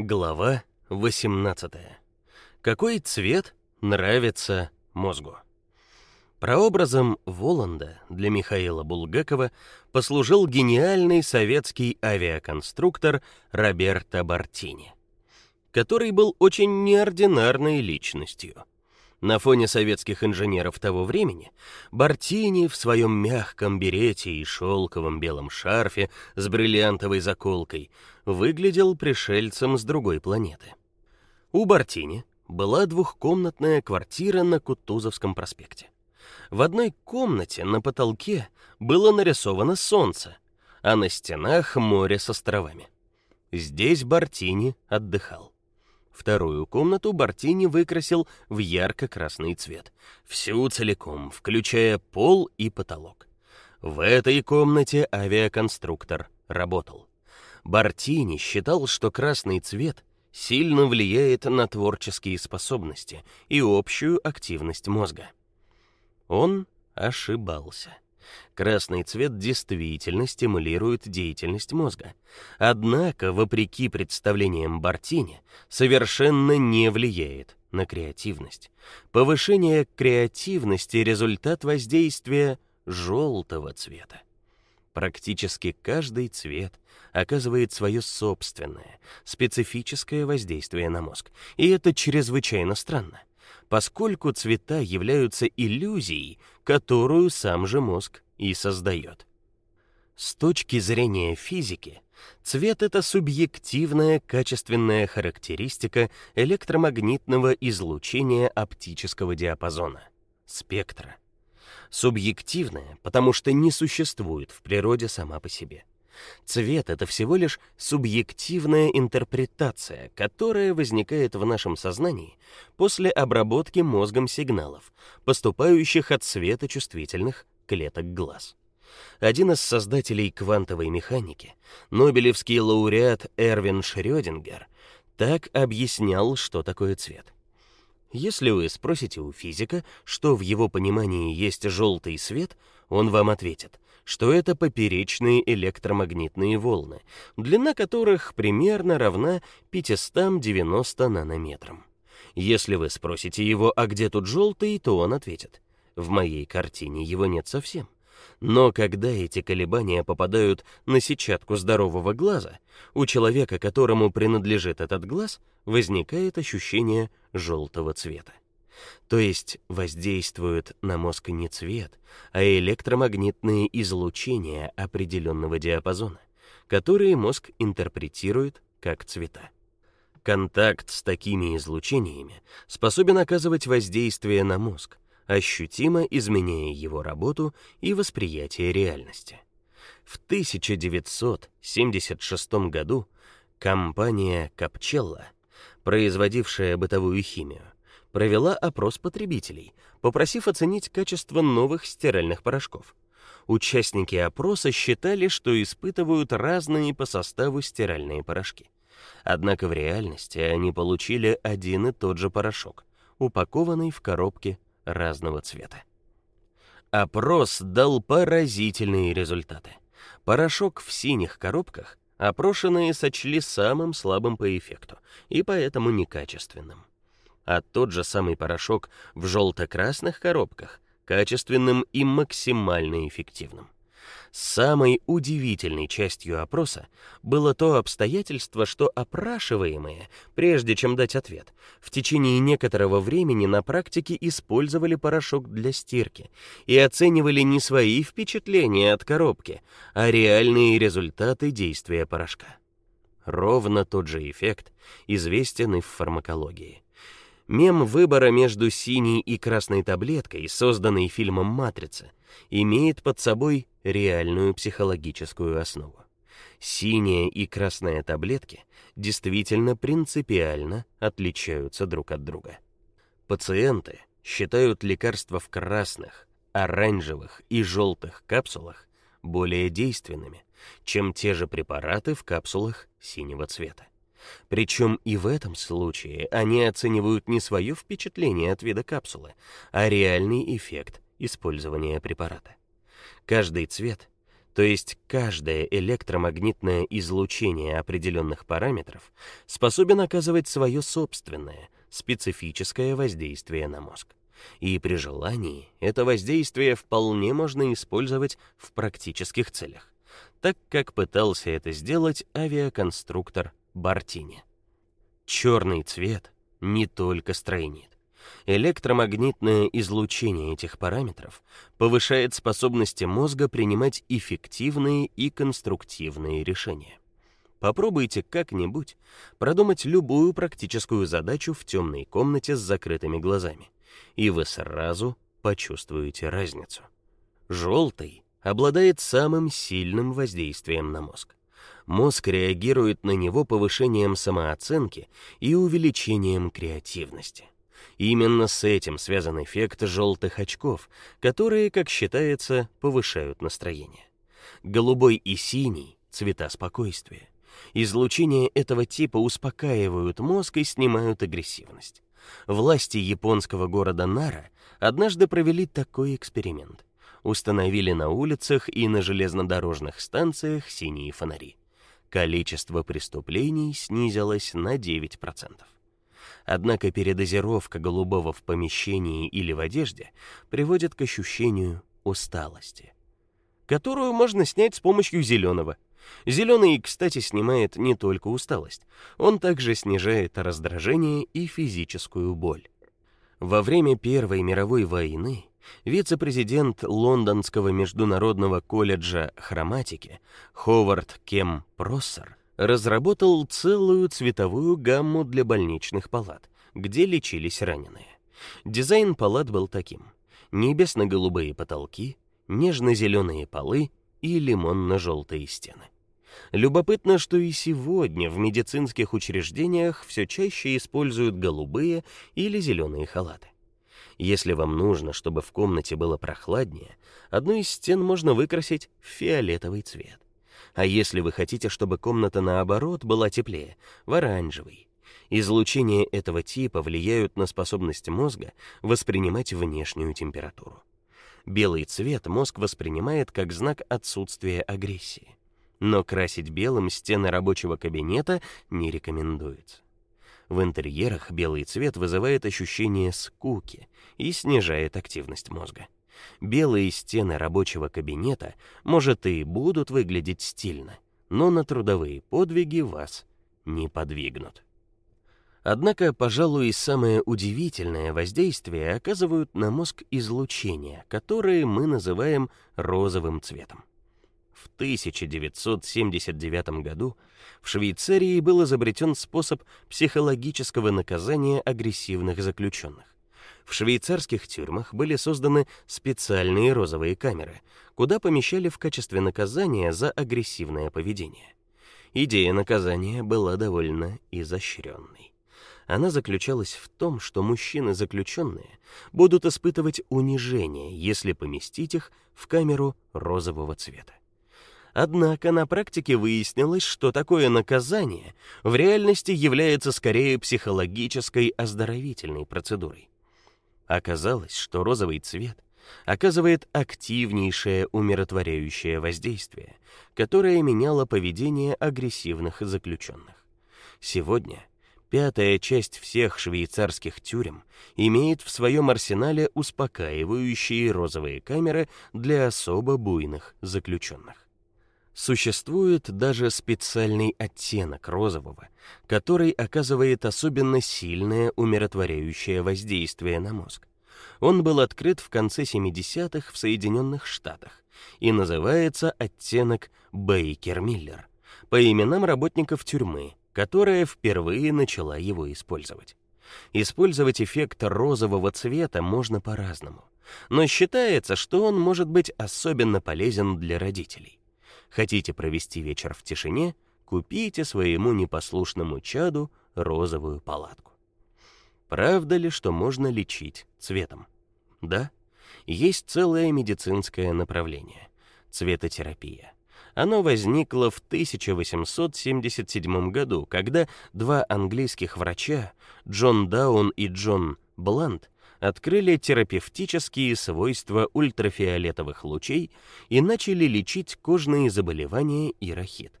Глава 18. Какой цвет нравится мозгу? Прообразом Воланда для Михаила Булгакова послужил гениальный советский авиаконструктор Роберто Бартини, который был очень неординарной личностью. На фоне советских инженеров того времени Бартини в своем мягком берете и шелковом белом шарфе с бриллиантовой заколкой выглядел пришельцем с другой планеты. У Бартини была двухкомнатная квартира на Кутузовском проспекте. В одной комнате на потолке было нарисовано солнце, а на стенах море с островами. Здесь Бартини отдыхал. Вторую комнату Бартини выкрасил в ярко-красный цвет, всю целиком, включая пол и потолок. В этой комнате авиаконструктор работал. Бартини считал, что красный цвет сильно влияет на творческие способности и общую активность мозга. Он ошибался. Красный цвет действительно стимулирует деятельность мозга. Однако, вопреки представлениям Бартини, совершенно не влияет на креативность. Повышение креативности результат воздействия желтого цвета. Практически каждый цвет оказывает свое собственное, специфическое воздействие на мозг, и это чрезвычайно странно поскольку цвета являются иллюзией, которую сам же мозг и создает. С точки зрения физики, цвет это субъективная качественная характеристика электромагнитного излучения оптического диапазона спектра. Субъективная, потому что не существует в природе сама по себе. Цвет это всего лишь субъективная интерпретация, которая возникает в нашем сознании после обработки мозгом сигналов, поступающих от светочувствительных клеток глаз. Один из создателей квантовой механики, Нобелевский лауреат Эрвин Шрёдингер, так объяснял, что такое цвет. Если вы спросите у физика, что в его понимании есть желтый свет, он вам ответит: что это поперечные электромагнитные волны, длина которых примерно равна 590 нанометрам. Если вы спросите его, а где тут желтый, то он ответит: в моей картине его нет совсем. Но когда эти колебания попадают на сетчатку здорового глаза, у человека, которому принадлежит этот глаз, возникает ощущение желтого цвета. То есть воздействует на мозг не цвет, а электромагнитные излучения определенного диапазона, которые мозг интерпретирует как цвета. Контакт с такими излучениями способен оказывать воздействие на мозг, ощутимо изменяя его работу и восприятие реальности. В 1976 году компания Капчелла, производившая бытовую химию, провела опрос потребителей, попросив оценить качество новых стиральных порошков. Участники опроса считали, что испытывают разные по составу стиральные порошки. Однако в реальности они получили один и тот же порошок, упакованный в коробке разного цвета. Опрос дал поразительные результаты. Порошок в синих коробках опрошенные сочли самым слабым по эффекту и поэтому некачественным а тот же самый порошок в желто-красных коробках качественным и максимально эффективным. Самой удивительной частью опроса было то обстоятельство, что опрашиваемые, прежде чем дать ответ, в течение некоторого времени на практике использовали порошок для стирки и оценивали не свои впечатления от коробки, а реальные результаты действия порошка. Ровно тот же эффект известен и в фармакологии. Мем выбора между синей и красной таблеткой, созданный фильмом Матрица, имеет под собой реальную психологическую основу. Синяя и красная таблетки действительно принципиально отличаются друг от друга. Пациенты считают лекарства в красных, оранжевых и желтых капсулах более действенными, чем те же препараты в капсулах синего цвета. Причем и в этом случае они оценивают не свое впечатление от вида капсулы, а реальный эффект использования препарата. Каждый цвет, То есть каждое электромагнитное излучение определенных параметров способен оказывать свое собственное, специфическое воздействие на мозг. И при желании это воздействие вполне можно использовать в практических целях, так как пытался это сделать авиаконструктор Бартини. Черный цвет не только стройнит. Электромагнитное излучение этих параметров повышает способности мозга принимать эффективные и конструктивные решения. Попробуйте как-нибудь продумать любую практическую задачу в темной комнате с закрытыми глазами, и вы сразу почувствуете разницу. Желтый обладает самым сильным воздействием на мозг. Мозг реагирует на него повышением самооценки и увеличением креативности. Именно с этим связан эффект желтых очков, которые, как считается, повышают настроение. Голубой и синий цвета спокойствия. Излучения этого типа успокаивают мозг и снимают агрессивность. Власти японского города Нара однажды провели такой эксперимент. Установили на улицах и на железнодорожных станциях синие фонари. Количество преступлений снизилось на 9%. Однако передозировка голубого в помещении или в одежде приводит к ощущению усталости, которую можно снять с помощью зеленого. Зеленый, кстати, снимает не только усталость, он также снижает раздражение и физическую боль. Во время Первой мировой войны вице-президент Лондонского международного колледжа хроматики Ховард Кем Проссер разработал целую цветовую гамму для больничных палат, где лечились раненые. Дизайн палат был таким: небесно-голубые потолки, нежно зеленые полы и лимонно желтые стены. Любопытно, что и сегодня в медицинских учреждениях все чаще используют голубые или зеленые халаты. Если вам нужно, чтобы в комнате было прохладнее, одну из стен можно выкрасить в фиолетовый цвет. А если вы хотите, чтобы комната наоборот была теплее, в оранжевый. Излучения этого типа влияют на способность мозга воспринимать внешнюю температуру. Белый цвет мозг воспринимает как знак отсутствия агрессии но красить белым стены рабочего кабинета не рекомендуется. В интерьерах белый цвет вызывает ощущение скуки и снижает активность мозга. Белые стены рабочего кабинета, может, и будут выглядеть стильно, но на трудовые подвиги вас не подвигнут. Однако, пожалуй, самое удивительное воздействие оказывают на мозг излучения, которые мы называем розовым цветом. В 1979 году в Швейцарии был изобретен способ психологического наказания агрессивных заключенных. В швейцарских тюрьмах были созданы специальные розовые камеры, куда помещали в качестве наказания за агрессивное поведение. Идея наказания была довольно изощренной. Она заключалась в том, что мужчины-заключенные будут испытывать унижение, если поместить их в камеру розового цвета. Однако на практике выяснилось, что такое наказание в реальности является скорее психологической оздоровительной процедурой. Оказалось, что розовый цвет оказывает активнейшее умиротворяющее воздействие, которое меняло поведение агрессивных заключенных. Сегодня пятая часть всех швейцарских тюрем имеет в своем арсенале успокаивающие розовые камеры для особо буйных заключенных. Существует даже специальный оттенок розового, который оказывает особенно сильное умиротворяющее воздействие на мозг. Он был открыт в конце 70-х в Соединенных Штатах и называется оттенок Бейкер-Миллер по именам работников тюрьмы, которая впервые начала его использовать. Использовать эффект розового цвета можно по-разному, но считается, что он может быть особенно полезен для родителей. Хотите провести вечер в тишине? Купите своему непослушному чаду розовую палатку. Правда ли, что можно лечить цветом? Да, есть целое медицинское направление цветотерапия. Оно возникло в 1877 году, когда два английских врача, Джон Даун и Джон Блант, открыли терапевтические свойства ультрафиолетовых лучей и начали лечить кожные заболевания и рахит.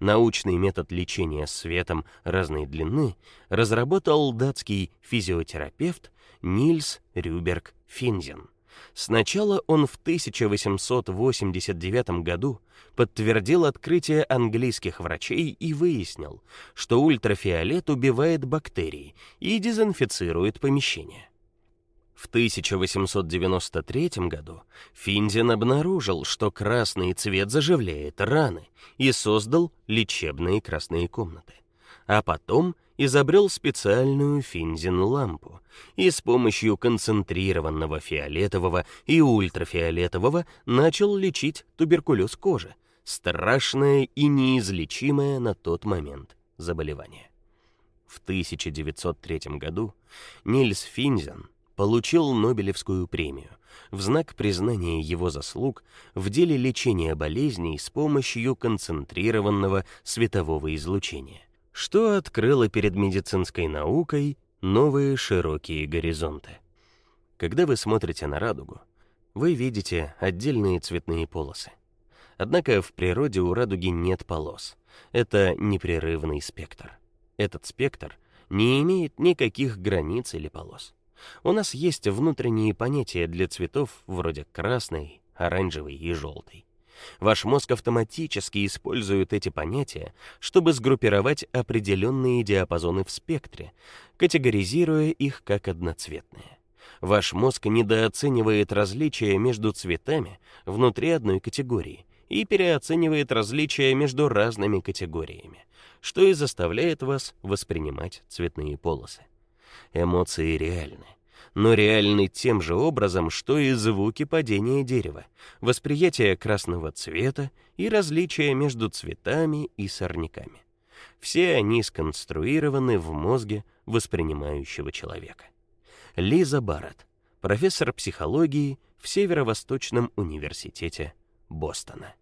Научный метод лечения светом разной длины разработал датский физиотерапевт Нильс Рюберг Финзен. Сначала он в 1889 году подтвердил открытие английских врачей и выяснил, что ультрафиолет убивает бактерии и дезинфицирует помещения. В 1893 году Финзен обнаружил, что красный цвет заживляет раны и создал лечебные красные комнаты. А потом изобрел специальную Финзен-лампу и с помощью концентрированного фиолетового и ультрафиолетового начал лечить туберкулез кожи, страшное и неизлечимое на тот момент заболевание. В 1903 году Нильс Финзен получил Нобелевскую премию в знак признания его заслуг в деле лечения болезней с помощью концентрированного светового излучения, что открыло перед медицинской наукой новые широкие горизонты. Когда вы смотрите на радугу, вы видите отдельные цветные полосы. Однако в природе у радуги нет полос. Это непрерывный спектр. Этот спектр не имеет никаких границ или полос. У нас есть внутренние понятия для цветов вроде красный, оранжевый и желтый. Ваш мозг автоматически использует эти понятия, чтобы сгруппировать определенные диапазоны в спектре, категоризируя их как одноцветные. Ваш мозг недооценивает различия между цветами внутри одной категории и переоценивает различия между разными категориями, что и заставляет вас воспринимать цветные полосы эмоции реальны, но реальны тем же образом, что и звуки падения дерева, восприятие красного цвета и различия между цветами и сорняками. Все они сконструированы в мозге воспринимающего человека. Лиза Барретт, профессор психологии в Северо-Восточном университете Бостона.